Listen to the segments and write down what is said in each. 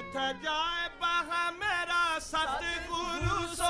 ਜਿੱਥੇ ਜਾਏ ਬਾਹ ਮੇਰਾ ਸਤਿਗੁਰੂ ਸੋ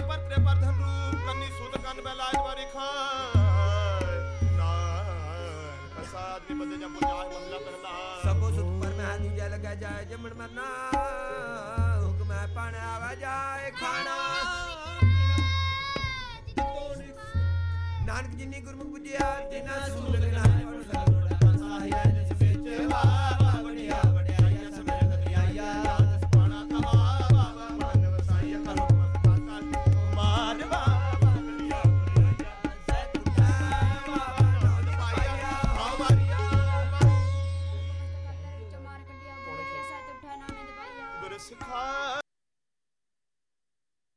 ਨਾ ਪਰਤਰੇ ਪਰਧਨ ਰੂਪ ਕੰਨੀ ਸੁਧ ਕੰਨ ਬੈ ਲਾਜ ਵਾਰੀ ਖਾਨ ਨਾਨ ਫਸਾਦ ਵੀ ਬੰਦੇ ਜੰਮ ਜਾਏ ਮਹਲਾ ਪਹਿਲਾ ਸਭੋ ਸੁਧ ਪਰ ਮੈਂ ਆਦੂ ਜੈ ਲਗਾ ਜਾਏ ਜੰਮਣ ਮਰਨਾ। ਹੁਕਮ ਹੈ ਪਾਣ ਆਵਾ ਜਾਏ ਖਾਣਾ। ਨਾਨਕ ਜਿਨੀ ਗੁਰਮੁਖ ਪੁਜਿਆ ਤਿਨਾ ਸੁਣ ਸਿਖਾ